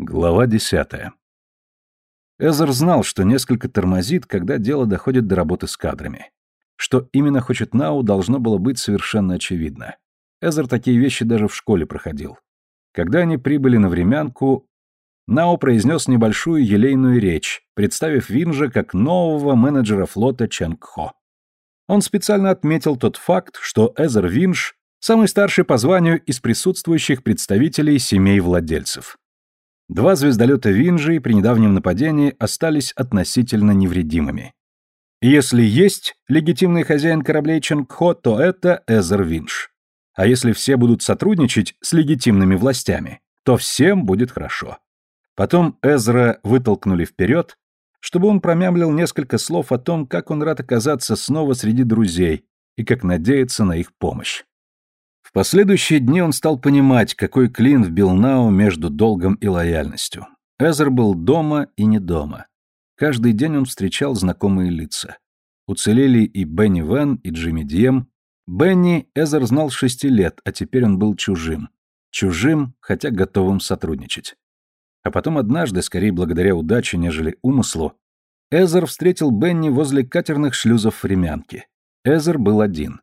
Глава десятая. Эзер знал, что несколько тормозит, когда дело доходит до работы с кадрами. Что именно хочет Нау, должно было быть совершенно очевидно. Эзер такие вещи даже в школе проходил. Когда они прибыли на времянку, Нау произнес небольшую елейную речь, представив Винжа как нового менеджера флота Чангхо. Он специально отметил тот факт, что Эзер Винж – самый старший по званию из присутствующих представителей семей владельцев. Два звездолета Винжи при недавнем нападении остались относительно невредимыми. Если есть легитимный хозяин кораблей Ченгхо, то это Эзер Винж. А если все будут сотрудничать с легитимными властями, то всем будет хорошо. Потом Эзра вытолкнули вперед, чтобы он промямлил несколько слов о том, как он рад оказаться снова среди друзей и как надеется на их помощь. В последующие дни он стал понимать, какой клин вбил Нау между долгом и лояльностью. Эзер был дома и не дома. Каждый день он встречал знакомые лица. Уцелели и Бенни Вен, и Джимми Дием. Бенни Эзер знал шести лет, а теперь он был чужим. Чужим, хотя готовым сотрудничать. А потом однажды, скорее благодаря удаче, нежели умыслу, Эзер встретил Бенни возле катерных шлюзов времянки. Эзер был один.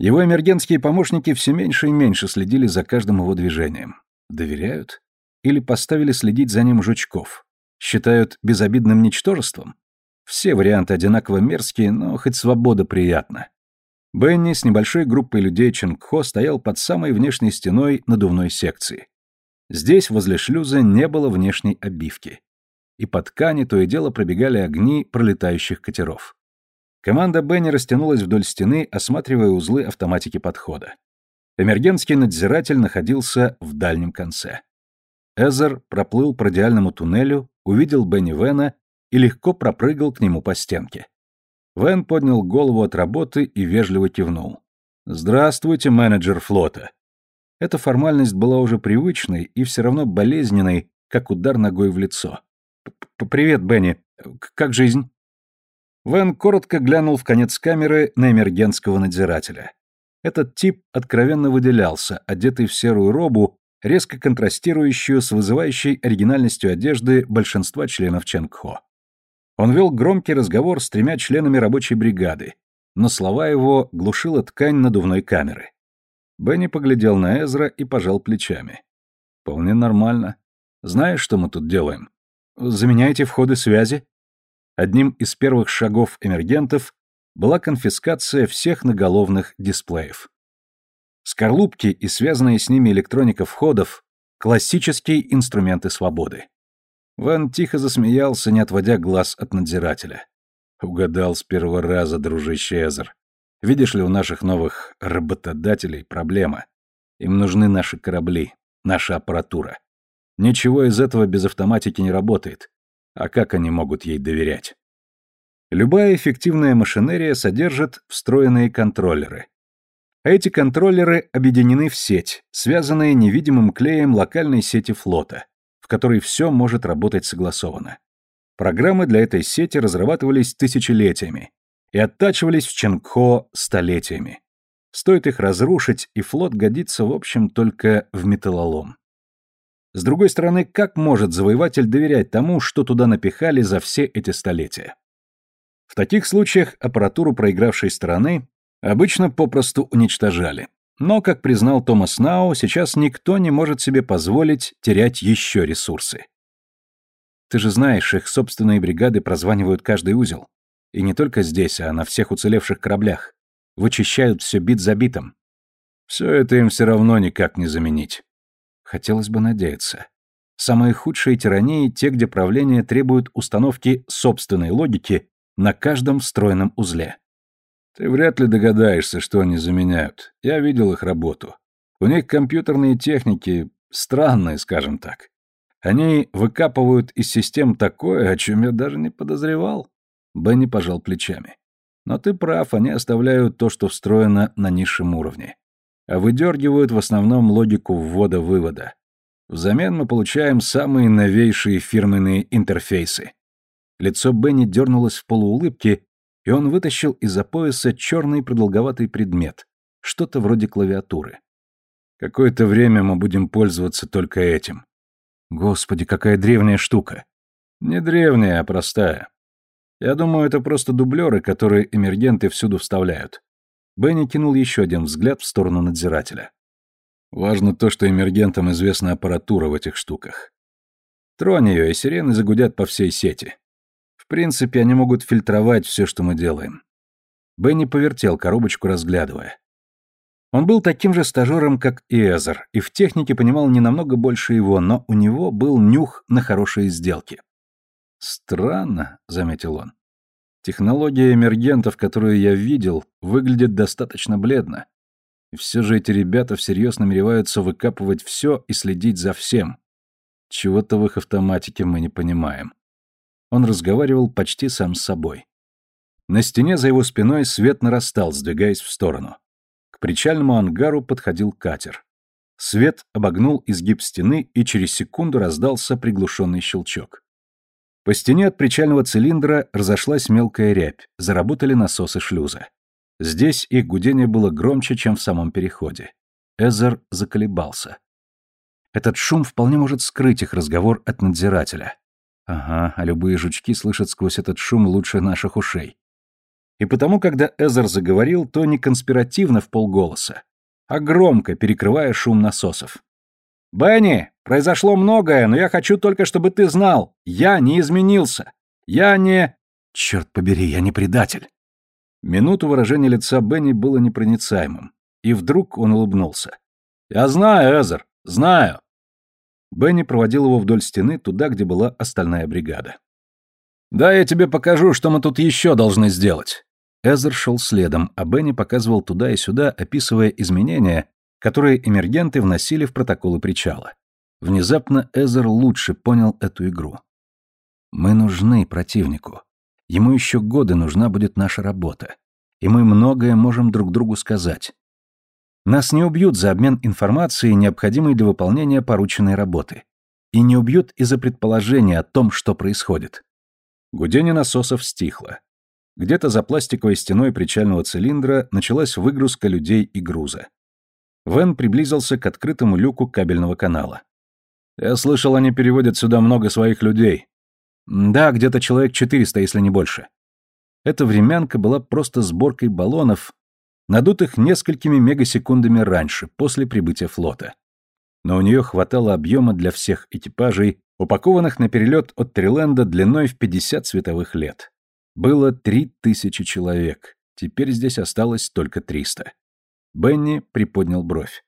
Его эмергенские помощники все меньше и меньше следили за каждым его движением. Доверяют? Или поставили следить за ним жучков? Считают безобидным ничтожеством? Все варианты одинаково мерзкие, но хоть свобода приятна. Бенни с небольшой группой людей Ченгхо стоял под самой внешней стеной надувной секции. Здесь, возле шлюза, не было внешней обивки. И по ткани то и дело пробегали огни пролетающих катеров. Команда Бенни растянулась вдоль стены, осматривая узлы автоматики подхода. Эмергенский надзиратель находился в дальнем конце. Эзер проплыл по радиальному туннелю, увидел Бенни Вена и легко пропрыгал к нему по стенке. Вен поднял голову от работы и вежливо кивнул. «Здравствуйте, менеджер флота». Эта формальность была уже привычной и все равно болезненной, как удар ногой в лицо. «Привет, Бенни. Как жизнь?» Вен коротко глянул в конец камеры на эмергенского надзирателя. Этот тип откровенно выделялся, одетый в серую робу, резко контрастирующую с вызывающей оригинальностью одежды большинства членов Ченгхо. Он вел громкий разговор с тремя членами рабочей бригады, но слова его глушила ткань надувной камеры. Бенни поглядел на Эзра и пожал плечами. «Вполне нормально. Знаешь, что мы тут делаем? Заменяете входы связи?» Одним из первых шагов эмергентов была конфискация всех наголовных дисплеев. Скорлупки и связанные с ними электроника входов – классические инструменты свободы. Ван тихо засмеялся, не отводя глаз от надзирателя. Угадал с первого раза, дружище Эзер. Видишь ли, у наших новых работодателей проблема. Им нужны наши корабли, наша аппаратура. Ничего из этого без автоматики не работает. А как они могут ей доверять? Любая эффективная машинерия содержит встроенные контроллеры. А эти контроллеры объединены в сеть, связанные невидимым клеем локальной сети флота, в которой все может работать согласованно. Программы для этой сети разрабатывались тысячелетиями и оттачивались в Ченгхо столетиями. Стоит их разрушить, и флот годится, в общем, только в металлолом. С другой стороны, как может завоеватель доверять тому, что туда напихали за все эти столетия? В таких случаях аппаратуру проигравшей стороны обычно попросту уничтожали. Но, как признал Томас Нау, сейчас никто не может себе позволить терять еще ресурсы. Ты же знаешь, их собственные бригады прозванивают каждый узел. И не только здесь, а на всех уцелевших кораблях. Вычищают все бит за битом. Все это им все равно никак не заменить. Хотелось бы надеяться. Самые худшие тирании – те, где правление требует установки собственной логики на каждом встроенном узле. Ты вряд ли догадаешься, что они заменяют. Я видел их работу. У них компьютерные техники странные, скажем так. Они выкапывают из систем такое, о чем я даже не подозревал. Бенни пожал плечами. Но ты прав, они оставляют то, что встроено на низшем уровне выдергивают в основном логику ввода-вывода. Взамен мы получаем самые новейшие фирменные интерфейсы. Лицо Бенни дернулось в полуулыбке, и он вытащил из-за пояса черный продолговатый предмет, что-то вроде клавиатуры. Какое-то время мы будем пользоваться только этим. Господи, какая древняя штука. Не древняя, а простая. Я думаю, это просто дублеры, которые эмергенты всюду вставляют. Бенни кинул еще один взгляд в сторону надзирателя. Важно то, что эмергентам известна аппаратура в этих штуках. Тронь ее, и сирены загудят по всей сети. В принципе, они могут фильтровать все, что мы делаем. Бенни повертел коробочку, разглядывая. Он был таким же стажером, как и Эзер, и в технике понимал не намного больше его, но у него был нюх на хорошие сделки. «Странно», — заметил он. «Технология эмергентов, которую я видел, выглядит достаточно бледно. И все же эти ребята всерьез намереваются выкапывать все и следить за всем. Чего-то в их автоматике мы не понимаем». Он разговаривал почти сам с собой. На стене за его спиной свет нарастал, сдвигаясь в сторону причальному ангару подходил катер. Свет обогнул изгиб стены, и через секунду раздался приглушенный щелчок. По стене от причального цилиндра разошлась мелкая рябь, заработали насосы шлюза. Здесь их гудение было громче, чем в самом переходе. Эзер заколебался. Этот шум вполне может скрыть их разговор от надзирателя. Ага, а любые жучки слышат сквозь этот шум лучше наших ушей. И потому, когда Эзер заговорил, то не конспиративно в полголоса, а громко, перекрывая шум насосов. «Бенни, произошло многое, но я хочу только, чтобы ты знал, я не изменился. Я не...» «Черт побери, я не предатель». Минуту выражение лица Бенни было непроницаемым, и вдруг он улыбнулся. «Я знаю, Эзер, знаю». Бенни проводил его вдоль стены туда, где была остальная бригада. «Да, я тебе покажу, что мы тут еще должны сделать. Эзер шел следом, а Бенни показывал туда и сюда, описывая изменения, которые эмергенты вносили в протоколы причала. Внезапно Эзер лучше понял эту игру. «Мы нужны противнику. Ему еще годы нужна будет наша работа. И мы многое можем друг другу сказать. Нас не убьют за обмен информацией, необходимой для выполнения порученной работы. И не убьют из-за предположения о том, что происходит». Гудение насосов стихло. Где-то за пластиковой стеной причального цилиндра началась выгрузка людей и груза. Вен приблизился к открытому люку кабельного канала. «Я слышал, они переводят сюда много своих людей». «Да, где-то человек 400, если не больше». Эта времянка была просто сборкой баллонов, надутых несколькими мегасекундами раньше, после прибытия флота. Но у нее хватало объема для всех экипажей, упакованных на перелет от Триленда длиной в 50 световых лет. Было три тысячи человек, теперь здесь осталось только триста. Бенни приподнял бровь.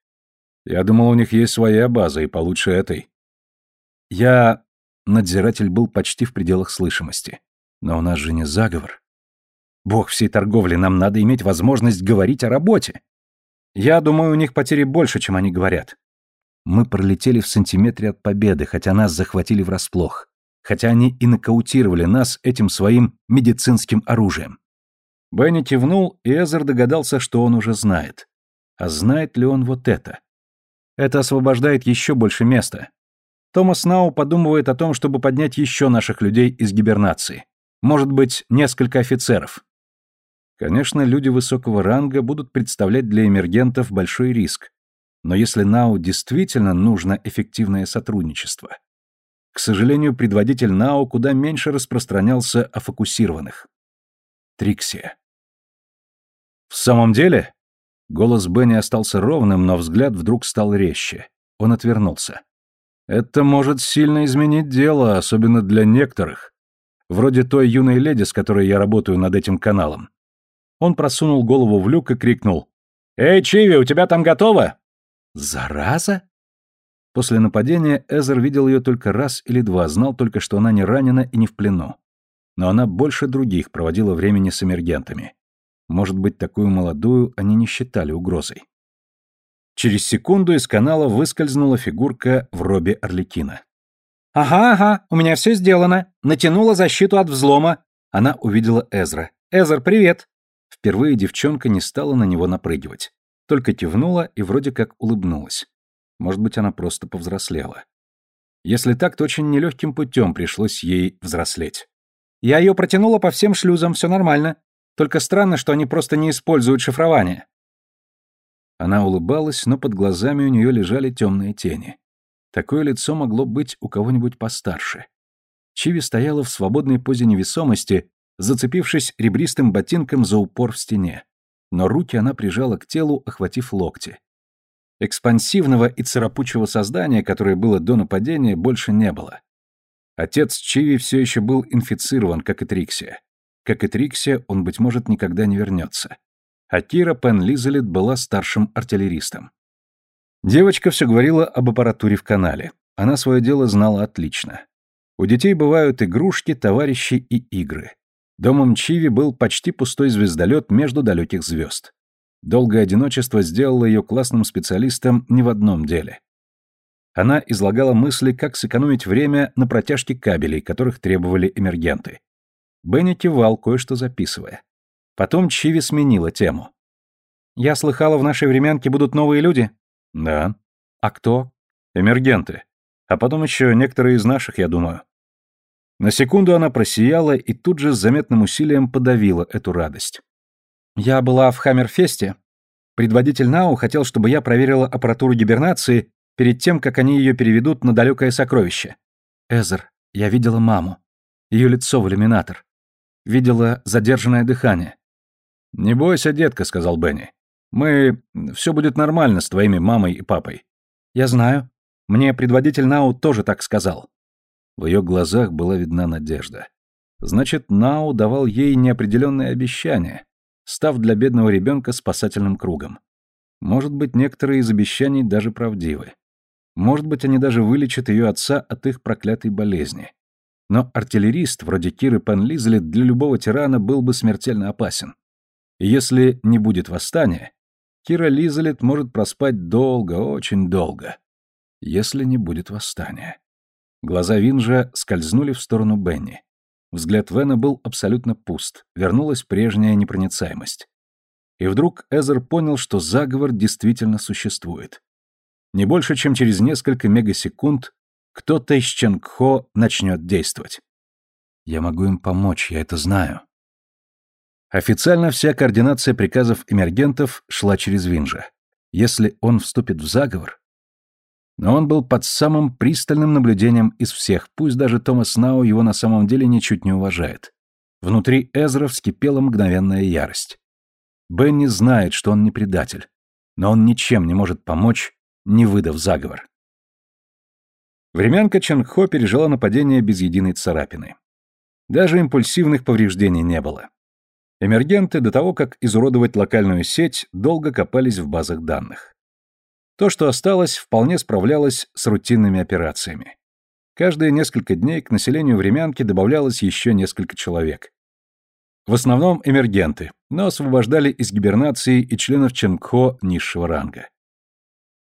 «Я думал, у них есть своя база, и получше этой». «Я...» Надзиратель был почти в пределах слышимости. «Но у нас же не заговор. Бог всей торговли, нам надо иметь возможность говорить о работе. Я думаю, у них потери больше, чем они говорят. Мы пролетели в сантиметре от победы, хотя нас захватили врасплох хотя они и нокаутировали нас этим своим медицинским оружием. Бенни кивнул, и Эзер догадался, что он уже знает. А знает ли он вот это? Это освобождает еще больше места. Томас Нау подумывает о том, чтобы поднять еще наших людей из гибернации. Может быть, несколько офицеров. Конечно, люди высокого ранга будут представлять для эмергентов большой риск. Но если Нау действительно нужно эффективное сотрудничество, к сожалению, предводитель Нао куда меньше распространялся о фокусированных. Триксия. «В самом деле?» Голос Бенни остался ровным, но взгляд вдруг стал резче. Он отвернулся. «Это может сильно изменить дело, особенно для некоторых. Вроде той юной леди, с которой я работаю над этим каналом». Он просунул голову в люк и крикнул. «Эй, Чиви, у тебя там готово?» «Зараза?» После нападения Эзер видел ее только раз или два, знал только, что она не ранена и не в плену. Но она больше других проводила времени с эмергентами. Может быть, такую молодую они не считали угрозой. Через секунду из канала выскользнула фигурка в робе Орликина. «Ага, ага, у меня все сделано. Натянула защиту от взлома». Она увидела Эзра. «Эзер, привет!» Впервые девчонка не стала на него напрыгивать. Только кивнула и вроде как улыбнулась. Может быть, она просто повзрослела. Если так, то очень нелегким путем пришлось ей взрослеть. Я ее протянула по всем шлюзам, все нормально. Только странно, что они просто не используют шифрование. Она улыбалась, но под глазами у нее лежали темные тени. Такое лицо могло быть у кого-нибудь постарше. Чиви стояла в свободной позе невесомости, зацепившись ребристым ботинком за упор в стене. Но руки она прижала к телу, охватив локти. Экспансивного и царапучего создания, которое было до нападения, больше не было. Отец Чиви все еще был инфицирован, как и Триксия. Как и Триксия, он, быть может, никогда не вернется. А Кира Пен Лизелет была старшим артиллеристом. Девочка все говорила об аппаратуре в канале. Она свое дело знала отлично. У детей бывают игрушки, товарищи и игры. Домом Чиви был почти пустой звездолет между далеких звезд. Долгое одиночество сделало ее классным специалистом не в одном деле. Она излагала мысли, как сэкономить время на протяжке кабелей, которых требовали эмергенты. Бенни кивал, кое-что записывая. Потом Чиви сменила тему. «Я слыхала, в нашей временке будут новые люди?» «Да». «А кто?» «Эмергенты. А потом еще некоторые из наших, я думаю». На секунду она просияла и тут же с заметным усилием подавила эту радость. «Я была в Хаммерфесте. Предводитель Нау хотел, чтобы я проверила аппаратуру гибернации перед тем, как они ее переведут на далекое сокровище. Эзер, я видела маму. Ее лицо в иллюминатор. Видела задержанное дыхание. «Не бойся, детка», — сказал Бенни. Мы... Все будет нормально с твоими мамой и папой. Я знаю. Мне предводитель Нау тоже так сказал. В ее глазах была видна надежда. Значит, Нау давал ей неопределенные обещания, став для бедного ребенка спасательным кругом. Может быть, некоторые из обещаний даже правдивы. Может быть, они даже вылечат ее отца от их проклятой болезни. Но артиллерист, вроде Киры Пенлизли, для любого тирана был бы смертельно опасен. И если не будет восстания, Кира Лизалет может проспать долго, очень долго, если не будет восстания. Глаза Винжа скользнули в сторону Бенни. Взгляд Вена был абсолютно пуст, вернулась прежняя непроницаемость. И вдруг Эзер понял, что заговор действительно существует. Не больше, чем через несколько мегасекунд кто-то из Ченгхо начнет действовать. Я могу им помочь, я это знаю. Официально вся координация приказов эмергентов шла через Винжа. Если он вступит в заговор... Но он был под самым пристальным наблюдением из всех, пусть даже Томас Нау его на самом деле ничуть не уважает. Внутри Эзра вскипела мгновенная ярость. Бенни знает, что он не предатель, но он ничем не может помочь, не выдав заговор. Времянка Чангхо пережила нападение без единой царапины. Даже импульсивных повреждений не было. Эмергенты до того, как изуродовать локальную сеть, долго копались в базах данных. То, что осталось, вполне справлялось с рутинными операциями. Каждые несколько дней к населению времянки добавлялось еще несколько человек. В основном эмергенты, но освобождали из гибернации и членов Ченгхо низшего ранга.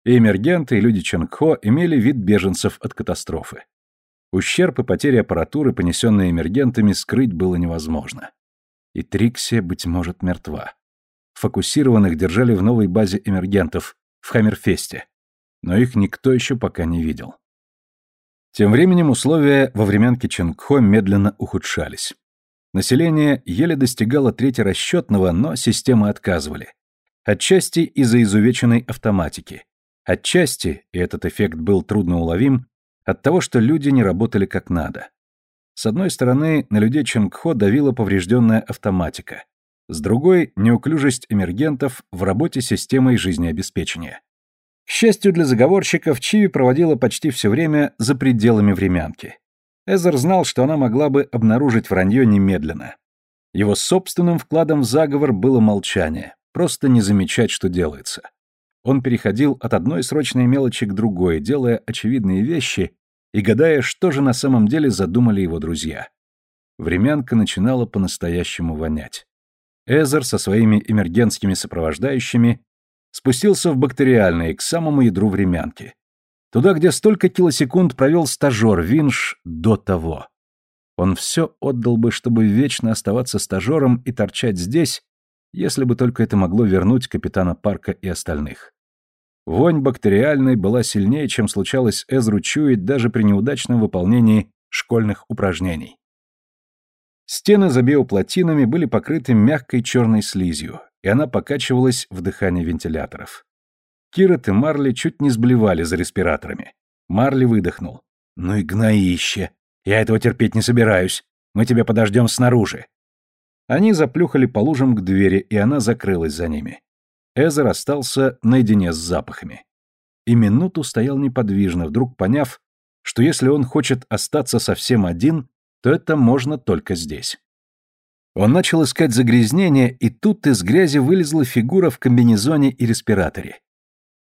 И эмергенты, и люди Ченгхо имели вид беженцев от катастрофы. Ущерб и потери аппаратуры, понесенные эмергентами, скрыть было невозможно и Триксия, быть может, мертва. Фокусированных держали в новой базе эмергентов, в Хаммерфесте, но их никто еще пока не видел. Тем временем условия во временке Ченгхо медленно ухудшались. Население еле достигало трети расчетного, но системы отказывали. Отчасти из-за изувеченной автоматики. Отчасти, и этот эффект был трудноуловим, от того, что люди не работали как надо. С одной стороны, на людей Ченгхо давила поврежденная автоматика. С другой – неуклюжесть эмергентов в работе системой жизнеобеспечения. К счастью для заговорщиков, Чиви проводила почти все время за пределами времянки. Эзер знал, что она могла бы обнаружить вранье немедленно. Его собственным вкладом в заговор было молчание, просто не замечать, что делается. Он переходил от одной срочной мелочи к другой, делая очевидные вещи, и гадая, что же на самом деле задумали его друзья. Времянка начинала по-настоящему вонять. Эзер со своими эмергентскими сопровождающими спустился в бактериальные, к самому ядру времянки. Туда, где столько килосекунд провел стажер Винш до того. Он все отдал бы, чтобы вечно оставаться стажером и торчать здесь, если бы только это могло вернуть капитана Парка и остальных. Вонь бактериальной была сильнее, чем случалось Эзру чуять даже при неудачном выполнении школьных упражнений. Стены за биоплатинами были покрыты мягкой черной слизью, и она покачивалась в дыхании вентиляторов. Кирот и Марли чуть не сблевали за респираторами. Марли выдохнул. «Ну и гноище! Я этого терпеть не собираюсь. Мы тебя подождем снаружи». Они заплюхали по лужам к двери, и она закрылась за ними. Эзер остался наедине с запахами. И минуту стоял неподвижно, вдруг поняв, что если он хочет остаться совсем один, то это можно только здесь. Он начал искать загрязнение, и тут из грязи вылезла фигура в комбинезоне и респираторе.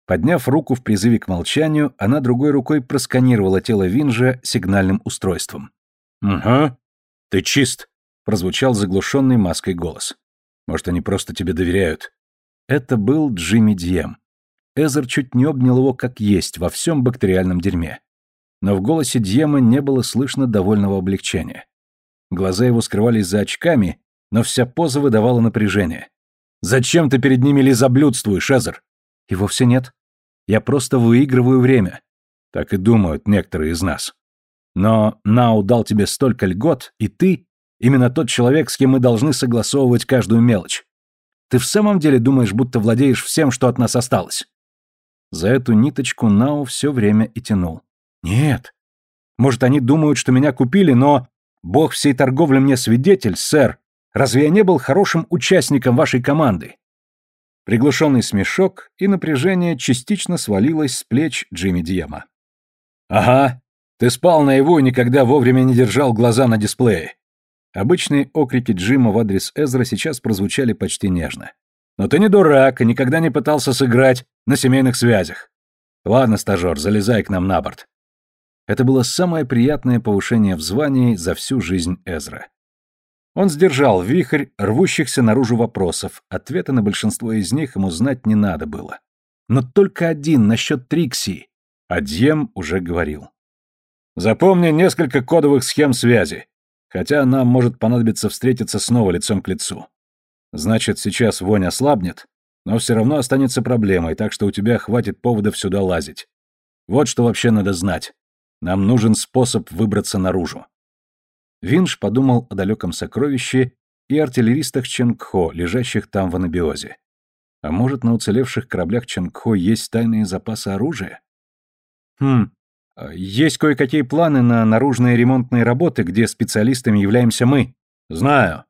Подняв руку в призыве к молчанию, она другой рукой просканировала тело Винжа сигнальным устройством. «Угу. Ты чист», — прозвучал заглушенный маской голос. «Может, они просто тебе доверяют?» Это был Джимми Дьем. Эзер чуть не обнял его как есть во всем бактериальном дерьме. Но в голосе Дьема не было слышно довольного облегчения. Глаза его скрывались за очками, но вся поза выдавала напряжение. «Зачем ты перед ними лизоблюдствуешь, Эзер?» «И вовсе нет. Я просто выигрываю время». Так и думают некоторые из нас. Но Нау дал тебе столько льгот, и ты — именно тот человек, с кем мы должны согласовывать каждую мелочь. Ты в самом деле думаешь, будто владеешь всем, что от нас осталось?» За эту ниточку Нау все время и тянул. «Нет. Может, они думают, что меня купили, но... Бог всей торговли мне свидетель, сэр. Разве я не был хорошим участником вашей команды?» Приглушенный смешок и напряжение частично свалилось с плеч Джимми Диема. «Ага, ты спал наяву и никогда вовремя не держал глаза на дисплее». Обычные окрики Джима в адрес Эзра сейчас прозвучали почти нежно. «Но ты не дурак и никогда не пытался сыграть на семейных связях. Ладно, стажер, залезай к нам на борт». Это было самое приятное повышение в звании за всю жизнь Эзра. Он сдержал вихрь рвущихся наружу вопросов, ответа на большинство из них ему знать не надо было. Но только один насчет Трикси. А Дьем уже говорил. «Запомни несколько кодовых схем связи, хотя нам может понадобиться встретиться снова лицом к лицу. Значит, сейчас вонь ослабнет, но все равно останется проблемой, так что у тебя хватит поводов сюда лазить. Вот что вообще надо знать. Нам нужен способ выбраться наружу. Винш подумал о далеком сокровище и артиллеристах Ченгхо, лежащих там в анабиозе. А может, на уцелевших кораблях Ченгхо есть тайные запасы оружия? Хм, есть кое-какие планы на наружные ремонтные работы, где специалистами являемся мы. Знаю.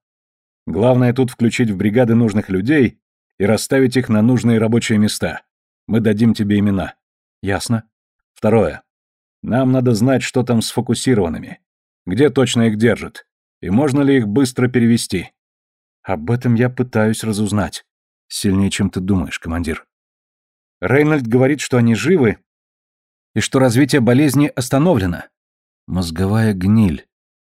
Главное тут включить в бригады нужных людей и расставить их на нужные рабочие места. Мы дадим тебе имена. Ясно. Второе. Нам надо знать, что там с фокусированными. Где точно их держат? И можно ли их быстро перевести? Об этом я пытаюсь разузнать. Сильнее, чем ты думаешь, командир. Рейнольд говорит, что они живы и что развитие болезни остановлено. Мозговая гниль.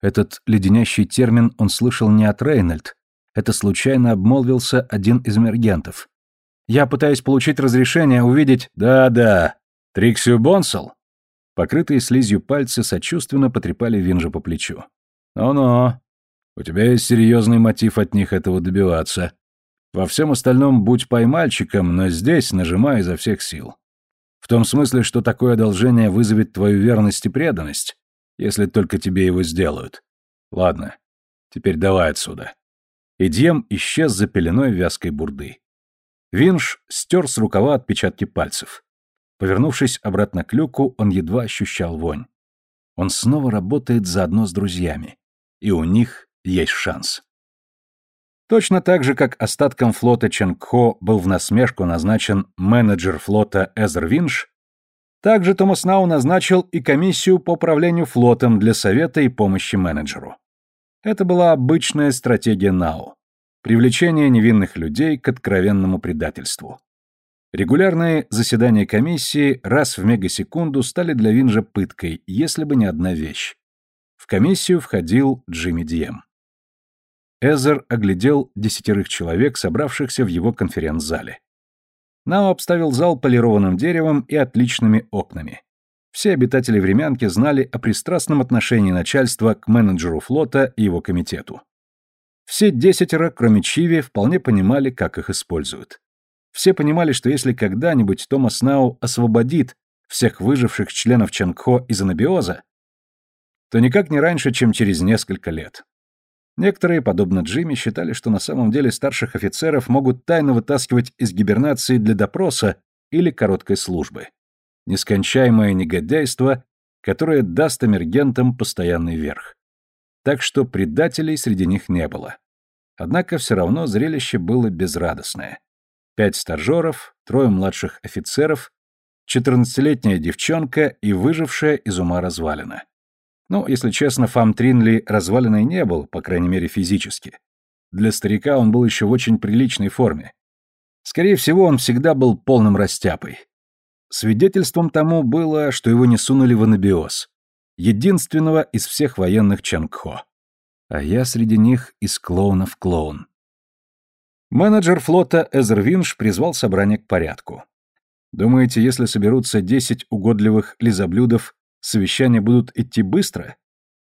Этот леденящий термин он слышал не от Рейнольд. Это случайно обмолвился один из эмергентов. Я пытаюсь получить разрешение увидеть... Да-да. Триксию Бонсел? Покрытые слизью пальцы сочувственно потрепали Винжа по плечу. «Ну-ну, у тебя есть серьезный мотив от них этого добиваться. Во всем остальном будь поймальчиком, но здесь нажимай изо всех сил. В том смысле, что такое одолжение вызовет твою верность и преданность, если только тебе его сделают. Ладно, теперь давай отсюда». И Дьем исчез за пеленой вязкой бурды. Винж стер с рукава отпечатки пальцев. Повернувшись обратно к люку, он едва ощущал вонь. Он снова работает заодно с друзьями. И у них есть шанс. Точно так же, как остатком флота Ченгхо был в насмешку назначен менеджер флота Эзер Винш, также Томас Нау назначил и комиссию по управлению флотом для совета и помощи менеджеру. Это была обычная стратегия Нау – привлечение невинных людей к откровенному предательству. Регулярные заседания комиссии раз в мегасекунду стали для Винжа пыткой, если бы не одна вещь. В комиссию входил Джимми Дием. Эзер оглядел десятерых человек, собравшихся в его конференц-зале. Нао обставил зал полированным деревом и отличными окнами. Все обитатели времянки знали о пристрастном отношении начальства к менеджеру флота и его комитету. Все десятеро, кроме Чиви, вполне понимали, как их используют. Все понимали, что если когда-нибудь Томас Нау освободит всех выживших членов Чангхо из анабиоза, то никак не раньше, чем через несколько лет. Некоторые, подобно Джимми, считали, что на самом деле старших офицеров могут тайно вытаскивать из гибернации для допроса или короткой службы. нескончаемое негодяйство, которое даст эмергентам постоянный верх. Так что предателей среди них не было. Однако все равно зрелище было безрадостное. Пять стажеров, трое младших офицеров, четырнадцатилетняя девчонка и выжившая из ума развалина. Ну, если честно, Фам Тринли развалиной не был, по крайней мере физически. Для старика он был еще в очень приличной форме. Скорее всего, он всегда был полным растяпой. Свидетельством тому было, что его не сунули в анабиоз. Единственного из всех военных Чангхо. А я среди них из клоунов клоун. Менеджер флота Эзер Винш призвал собрание к порядку. Думаете, если соберутся десять угодливых лизоблюдов, совещания будут идти быстро?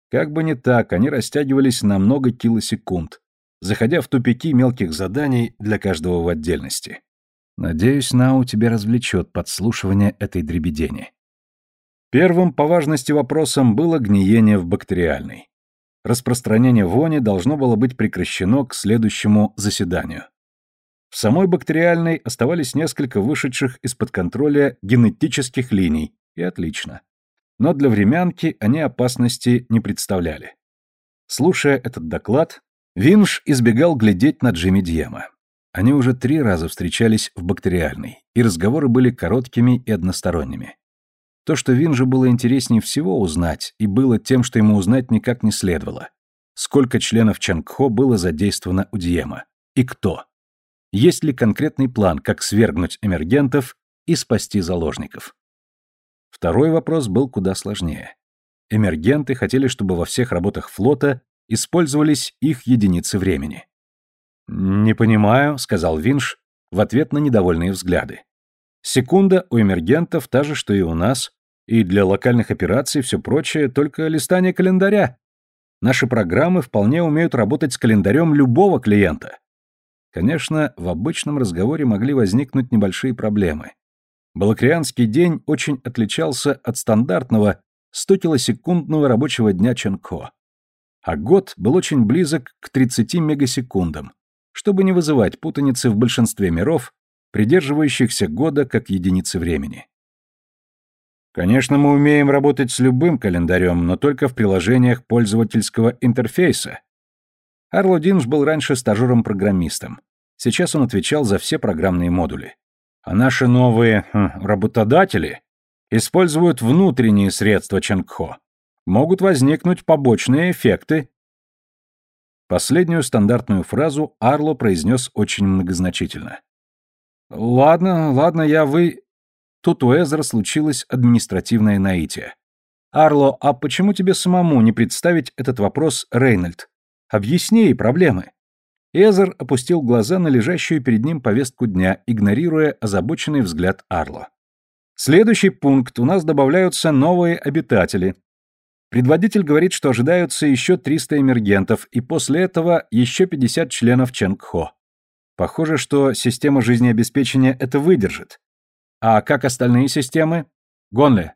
Как бы не так, они растягивались на много килосекунд, заходя в тупики мелких заданий для каждого в отдельности. Надеюсь, Нау тебя развлечет подслушивание этой дребедени. Первым по важности вопросом было гниение в бактериальной. Распространение вони должно было быть прекращено к следующему заседанию. В самой бактериальной оставались несколько вышедших из-под контроля генетических линий, и отлично. Но для времянки они опасности не представляли. Слушая этот доклад, Винш избегал глядеть на Джимми Дьема. Они уже три раза встречались в бактериальной, и разговоры были короткими и односторонними. То, что Винжу было интереснее всего узнать, и было тем, что ему узнать никак не следовало. Сколько членов Чангхо было задействовано у Дьема? И кто? Есть ли конкретный план, как свергнуть эмергентов и спасти заложников? Второй вопрос был куда сложнее. Эмергенты хотели, чтобы во всех работах флота использовались их единицы времени. «Не понимаю», — сказал Винш в ответ на недовольные взгляды. «Секунда у эмергентов та же, что и у нас, и для локальных операций все прочее только листание календаря. Наши программы вполне умеют работать с календарем любого клиента». Конечно, в обычном разговоре могли возникнуть небольшие проблемы. Балакрианский день очень отличался от стандартного 100-килосекундного рабочего дня Ченко а год был очень близок к 30 мегасекундам, чтобы не вызывать путаницы в большинстве миров, придерживающихся года как единицы времени. Конечно, мы умеем работать с любым календарем, но только в приложениях пользовательского интерфейса. Арло Динж был раньше стажером-программистом. Сейчас он отвечал за все программные модули. А наши новые хм, работодатели используют внутренние средства Ченгхо могут возникнуть побочные эффекты. Последнюю стандартную фразу Арло произнес очень многозначительно. «Ладно, ладно, я вы...» Тут у Эзра случилось административное наитие. «Арло, а почему тебе самому не представить этот вопрос, Рейнольд? Объясни ей проблемы». Эзер опустил глаза на лежащую перед ним повестку дня, игнорируя озабоченный взгляд Арло. Следующий пункт. У нас добавляются новые обитатели. Предводитель говорит, что ожидаются еще 300 эмергентов, и после этого еще 50 членов Ченгхо. Похоже, что система жизнеобеспечения это выдержит. А как остальные системы? Гонли.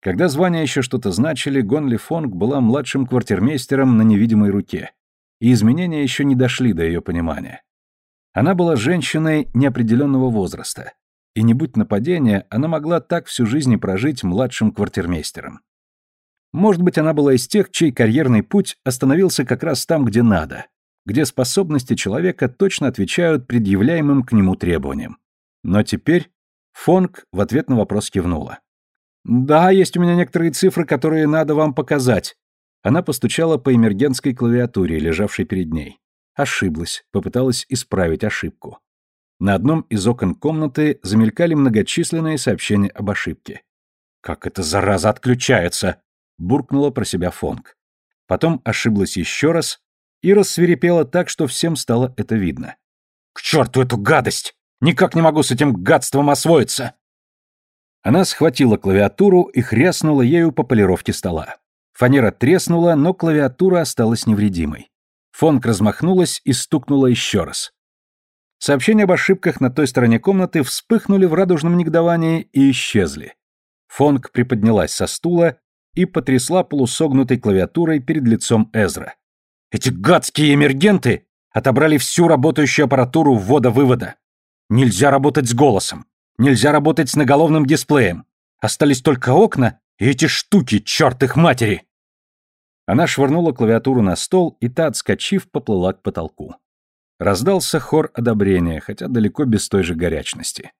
Когда звания еще что-то значили, Гонли Фонг была младшим квартирмейстером на невидимой руке, и изменения еще не дошли до ее понимания. Она была женщиной неопределенного возраста, и не будь нападения, она могла так всю жизнь прожить младшим квартирмейстером. Может быть, она была из тех, чей карьерный путь остановился как раз там, где надо, где способности человека точно отвечают предъявляемым к нему требованиям. Но теперь Фонг в ответ на вопрос кивнула. «Да, есть у меня некоторые цифры, которые надо вам показать». Она постучала по эмергентской клавиатуре, лежавшей перед ней. Ошиблась, попыталась исправить ошибку. На одном из окон комнаты замелькали многочисленные сообщения об ошибке. «Как эта зараза отключается!» буркнула про себя Фонг. Потом ошиблась еще раз и рассверепела так, что всем стало это видно. «К черту эту гадость! Никак не могу с этим гадством освоиться!» Она схватила клавиатуру и хряснула ею по полировке стола. Фанера треснула, но клавиатура осталась невредимой. Фонг размахнулась и стукнула еще раз. Сообщения об ошибках на той стороне комнаты вспыхнули в радужном негодовании и исчезли. Фонг приподнялась со стула и потрясла полусогнутой клавиатурой перед лицом Эзра. «Эти гадские эмергенты отобрали всю работающую аппаратуру ввода-вывода. Нельзя работать с голосом. Нельзя работать с наголовным дисплеем. Остались только окна эти штуки, черт их матери!» Она швырнула клавиатуру на стол, и та, отскочив, поплыла к потолку. Раздался хор одобрения, хотя далеко без той же горячности.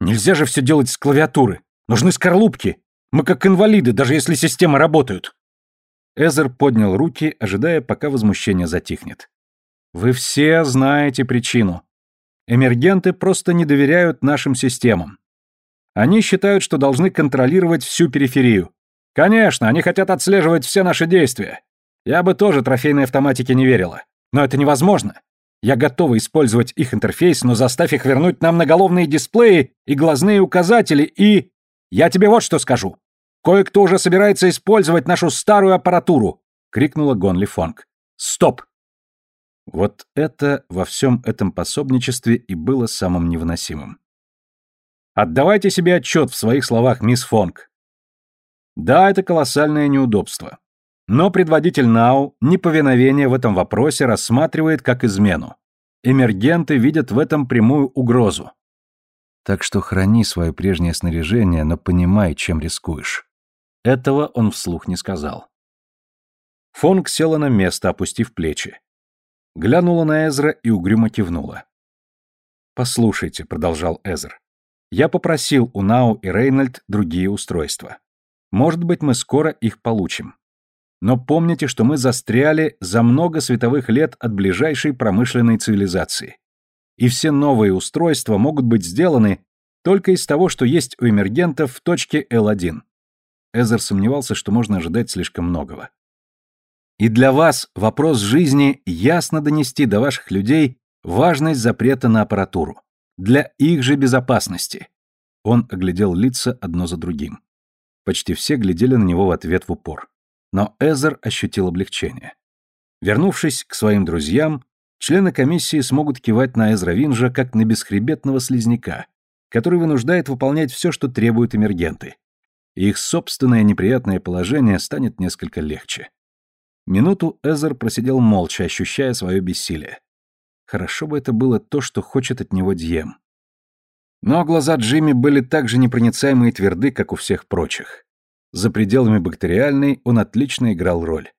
«Нельзя же все делать с клавиатуры! Нужны скорлупки! Мы как инвалиды, даже если системы работают!» Эзер поднял руки, ожидая, пока возмущение затихнет. «Вы все знаете причину. Эмергенты просто не доверяют нашим системам. Они считают, что должны контролировать всю периферию. Конечно, они хотят отслеживать все наши действия. Я бы тоже трофейной автоматике не верила. Но это невозможно. Я готова использовать их интерфейс, но заставь их вернуть нам наголовные дисплеи и глазные указатели и... Я тебе вот что скажу. Кое-кто уже собирается использовать нашу старую аппаратуру!» — крикнула Гонли Фонг. «Стоп!» Вот это во всем этом пособничестве и было самым невыносимым. Отдавайте себе отчет в своих словах, мисс Фонг. Да, это колоссальное неудобство. Но предводитель НАУ неповиновение в этом вопросе рассматривает как измену. Эмергенты видят в этом прямую угрозу. Так что храни свое прежнее снаряжение, но понимай, чем рискуешь. Этого он вслух не сказал. Фонг села на место, опустив плечи. Глянула на Эзра и угрюмо кивнула. «Послушайте», — продолжал Эзр, — «я попросил у Нау и Рейнольд другие устройства. Может быть, мы скоро их получим. Но помните, что мы застряли за много световых лет от ближайшей промышленной цивилизации. И все новые устройства могут быть сделаны только из того, что есть у эмергентов в точке L1. Эзер сомневался, что можно ожидать слишком многого. И для вас вопрос жизни ясно донести до ваших людей важность запрета на аппаратуру. Для их же безопасности. Он оглядел лица одно за другим. Почти все глядели на него в ответ в упор. Но Эзер ощутил облегчение. Вернувшись к своим друзьям, члены комиссии смогут кивать на Эзра Винжа как на бесхребетного слизняка, который вынуждает выполнять все, что требуют эмергенты. И их собственное неприятное положение станет несколько легче. Минуту Эзер просидел молча, ощущая свое бессилие. Хорошо бы это было то, что хочет от него Дьем. Но глаза Джимми были так же непроницаемы и тверды, как у всех прочих. За пределами бактериальной он отлично играл роль.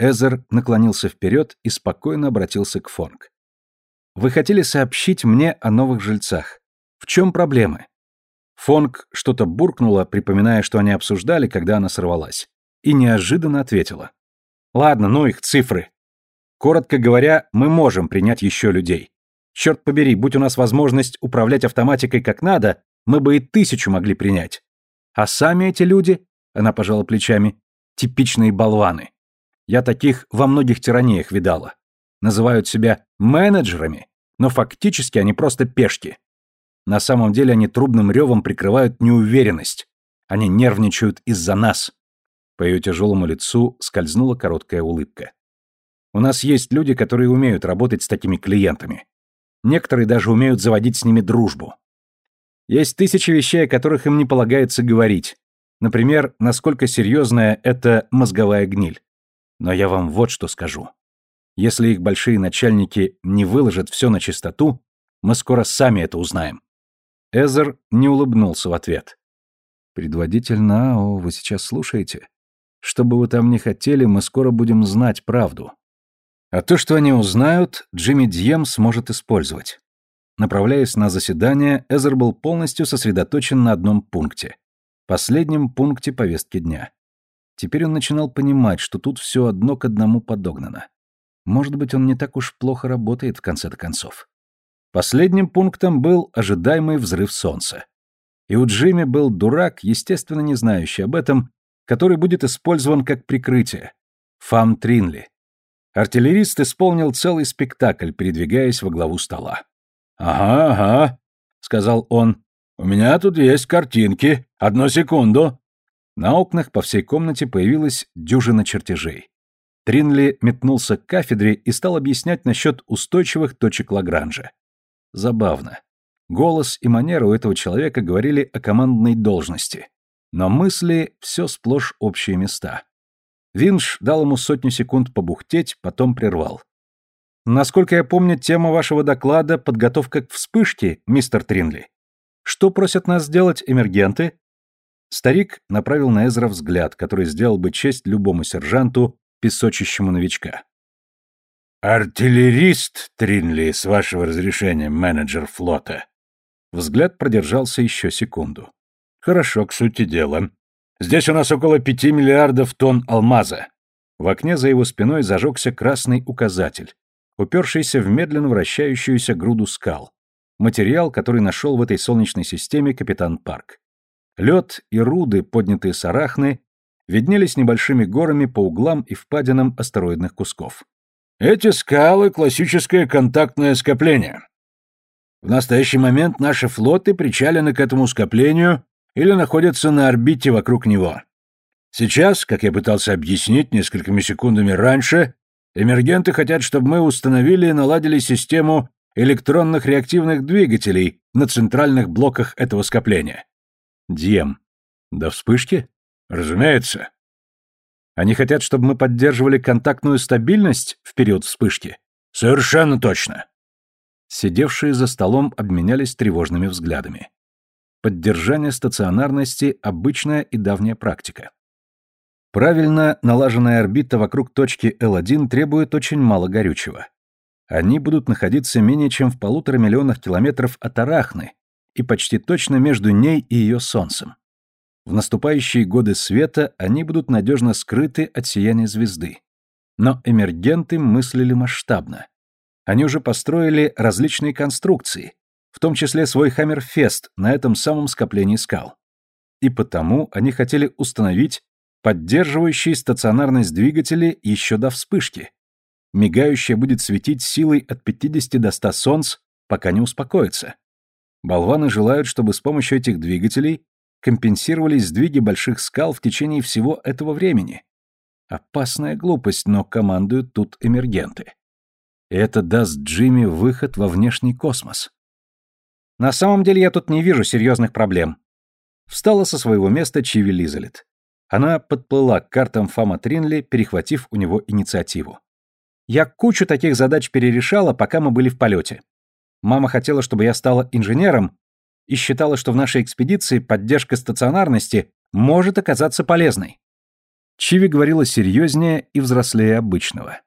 Эзер наклонился вперед и спокойно обратился к Фонг. «Вы хотели сообщить мне о новых жильцах. В чем проблемы?» Фонг что-то буркнула, припоминая, что они обсуждали, когда она сорвалась, и неожиданно ответила. «Ладно, ну их цифры. Коротко говоря, мы можем принять еще людей. Черт побери, будь у нас возможность управлять автоматикой как надо, мы бы и тысячу могли принять. А сами эти люди, она пожала плечами, типичные болваны. Я таких во многих тираниях видала. Называют себя менеджерами, но фактически они просто пешки. На самом деле они трубным ревом прикрывают неуверенность. Они нервничают из-за нас. По ее тяжелому лицу скользнула короткая улыбка. У нас есть люди, которые умеют работать с такими клиентами. Некоторые даже умеют заводить с ними дружбу. Есть тысячи вещей, о которых им не полагается говорить. Например, насколько серьезная это мозговая гниль. Но я вам вот что скажу. Если их большие начальники не выложат все на чистоту, мы скоро сами это узнаем. Эзер не улыбнулся в ответ. «Предводитель Нао, вы сейчас слушаете? Что бы вы там ни хотели, мы скоро будем знать правду. А то, что они узнают, Джимми Дьем сможет использовать. Направляясь на заседание, Эзер был полностью сосредоточен на одном пункте. Последнем пункте повестки дня. Теперь он начинал понимать, что тут все одно к одному подогнано. Может быть, он не так уж плохо работает в конце-то концов. Последним пунктом был ожидаемый взрыв солнца. И у Джимми был дурак, естественно, не знающий об этом, который будет использован как прикрытие. Фам Тринли. Артиллерист исполнил целый спектакль, передвигаясь во главу стола. «Ага, ага», — сказал он. «У меня тут есть картинки. Одну секунду». На окнах по всей комнате появилась дюжина чертежей. Тринли метнулся к кафедре и стал объяснять насчет устойчивых точек Лагранжа. Забавно. Голос и манера у этого человека говорили о командной должности. Но мысли — все сплошь общие места. Винш дал ему сотню секунд побухтеть, потом прервал. «Насколько я помню, тема вашего доклада — подготовка к вспышке, мистер Тринли. Что просят нас сделать эмергенты? Старик направил на Эзра взгляд, который сделал бы честь любому сержанту, песочащему новичка. «Артиллерист, Тринли, с вашего разрешения, менеджер флота». Взгляд продержался еще секунду. «Хорошо, к сути дела. Здесь у нас около пяти миллиардов тонн алмаза». В окне за его спиной зажегся красный указатель, упершийся в медленно вращающуюся груду скал. Материал, который нашел в этой солнечной системе капитан Парк. Лед и руды, поднятые с арахны, виднелись небольшими горами по углам и впадинам астероидных кусков. Эти скалы — классическое контактное скопление. В настоящий момент наши флоты причалены к этому скоплению или находятся на орбите вокруг него. Сейчас, как я пытался объяснить несколькими секундами раньше, эмергенты хотят, чтобы мы установили и наладили систему электронных реактивных двигателей на центральных блоках этого скопления. Дием. До вспышки? Разумеется. Они хотят, чтобы мы поддерживали контактную стабильность в период вспышки? Совершенно точно. Сидевшие за столом обменялись тревожными взглядами. Поддержание стационарности – обычная и давняя практика. Правильно налаженная орбита вокруг точки L1 требует очень мало горючего. Они будут находиться менее чем в полутора миллионах километров от Арахны и почти точно между ней и ее Солнцем. В наступающие годы света они будут надежно скрыты от сияния звезды. Но эмергенты мыслили масштабно. Они уже построили различные конструкции, в том числе свой Хаммерфест на этом самом скоплении скал. И потому они хотели установить поддерживающие стационарность двигатели еще до вспышки. Мигающая будет светить силой от 50 до 100 солнц, пока не успокоится. Болваны желают, чтобы с помощью этих двигателей компенсировались сдвиги больших скал в течение всего этого времени. Опасная глупость, но командуют тут эмергенты. Это даст Джимми выход во внешний космос. На самом деле я тут не вижу серьезных проблем. Встала со своего места Чиви Лизалет. Она подплыла к картам Фама Тринли, перехватив у него инициативу. Я кучу таких задач перерешала, пока мы были в полете. Мама хотела, чтобы я стала инженером, и считала, что в нашей экспедиции поддержка стационарности может оказаться полезной. Чиви говорила серьезнее и взрослее обычного.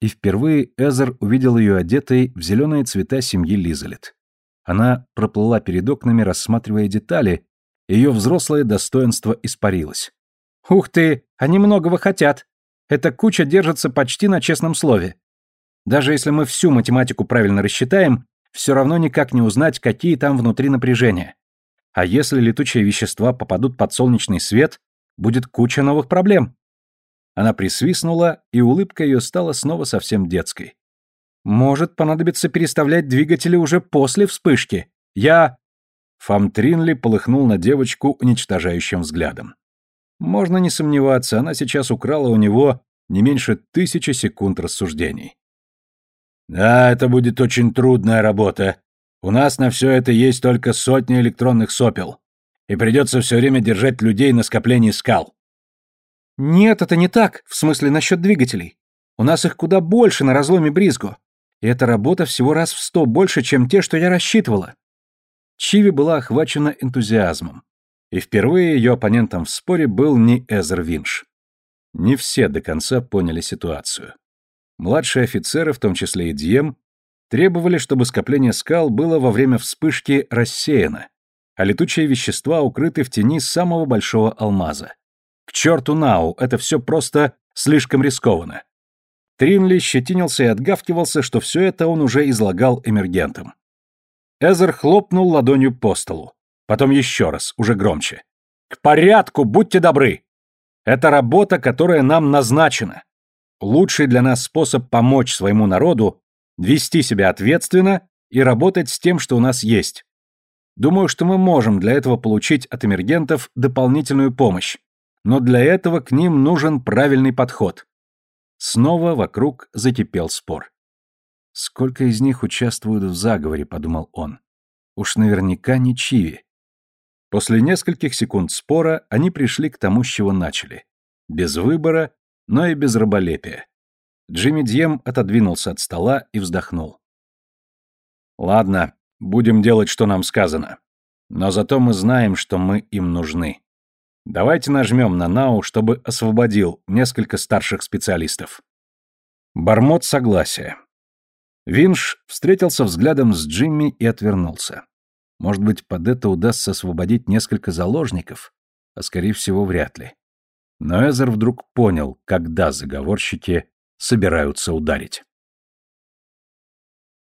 И впервые Эзер увидел ее одетой в зеленые цвета семьи Лизалет. Она проплыла перед окнами, рассматривая детали, ее взрослое достоинство испарилось. «Ух ты, они многого хотят. Эта куча держится почти на честном слове. Даже если мы всю математику правильно рассчитаем, все равно никак не узнать, какие там внутри напряжения. А если летучие вещества попадут под солнечный свет, будет куча новых проблем. Она присвистнула, и улыбка ее стала снова совсем детской. Может понадобится переставлять двигатели уже после вспышки. Я... Фам Тринли полыхнул на девочку уничтожающим взглядом. Можно не сомневаться, она сейчас украла у него не меньше тысячи секунд рассуждений. Да, это будет очень трудная работа. У нас на все это есть только сотни электронных сопел. И придется все время держать людей на скоплении скал. Нет, это не так, в смысле насчет двигателей. У нас их куда больше на разломе Бризго. Эта работа всего раз в сто больше, чем те, что я рассчитывала. Чиви была охвачена энтузиазмом. И впервые ее оппонентом в споре был не Эзер Винш. Не все до конца поняли ситуацию. Младшие офицеры, в том числе и Дием, требовали, чтобы скопление скал было во время вспышки рассеяно, а летучие вещества укрыты в тени самого большого алмаза. К черту Нау, это все просто слишком рискованно. Тринли щетинился и отгавкивался, что все это он уже излагал эмергентам. Эзер хлопнул ладонью по столу. Потом еще раз, уже громче. «К порядку, будьте добры! Это работа, которая нам назначена. Лучший для нас способ помочь своему народу – вести себя ответственно и работать с тем, что у нас есть. Думаю, что мы можем для этого получить от эмергентов дополнительную помощь, но для этого к ним нужен правильный подход. Снова вокруг закипел спор. «Сколько из них участвуют в заговоре?» – подумал он. «Уж наверняка не Чиви». После нескольких секунд спора они пришли к тому, с чего начали. Без выбора но и без раболепия. Джимми Дьем отодвинулся от стола и вздохнул. «Ладно, будем делать, что нам сказано. Но зато мы знаем, что мы им нужны. Давайте нажмем на Нау, чтобы освободил несколько старших специалистов. Бормот согласия. Винш встретился взглядом с Джимми и отвернулся. Может быть, под это удастся освободить несколько заложников, а скорее всего, вряд ли. Но Эзер вдруг понял, когда заговорщики собираются ударить.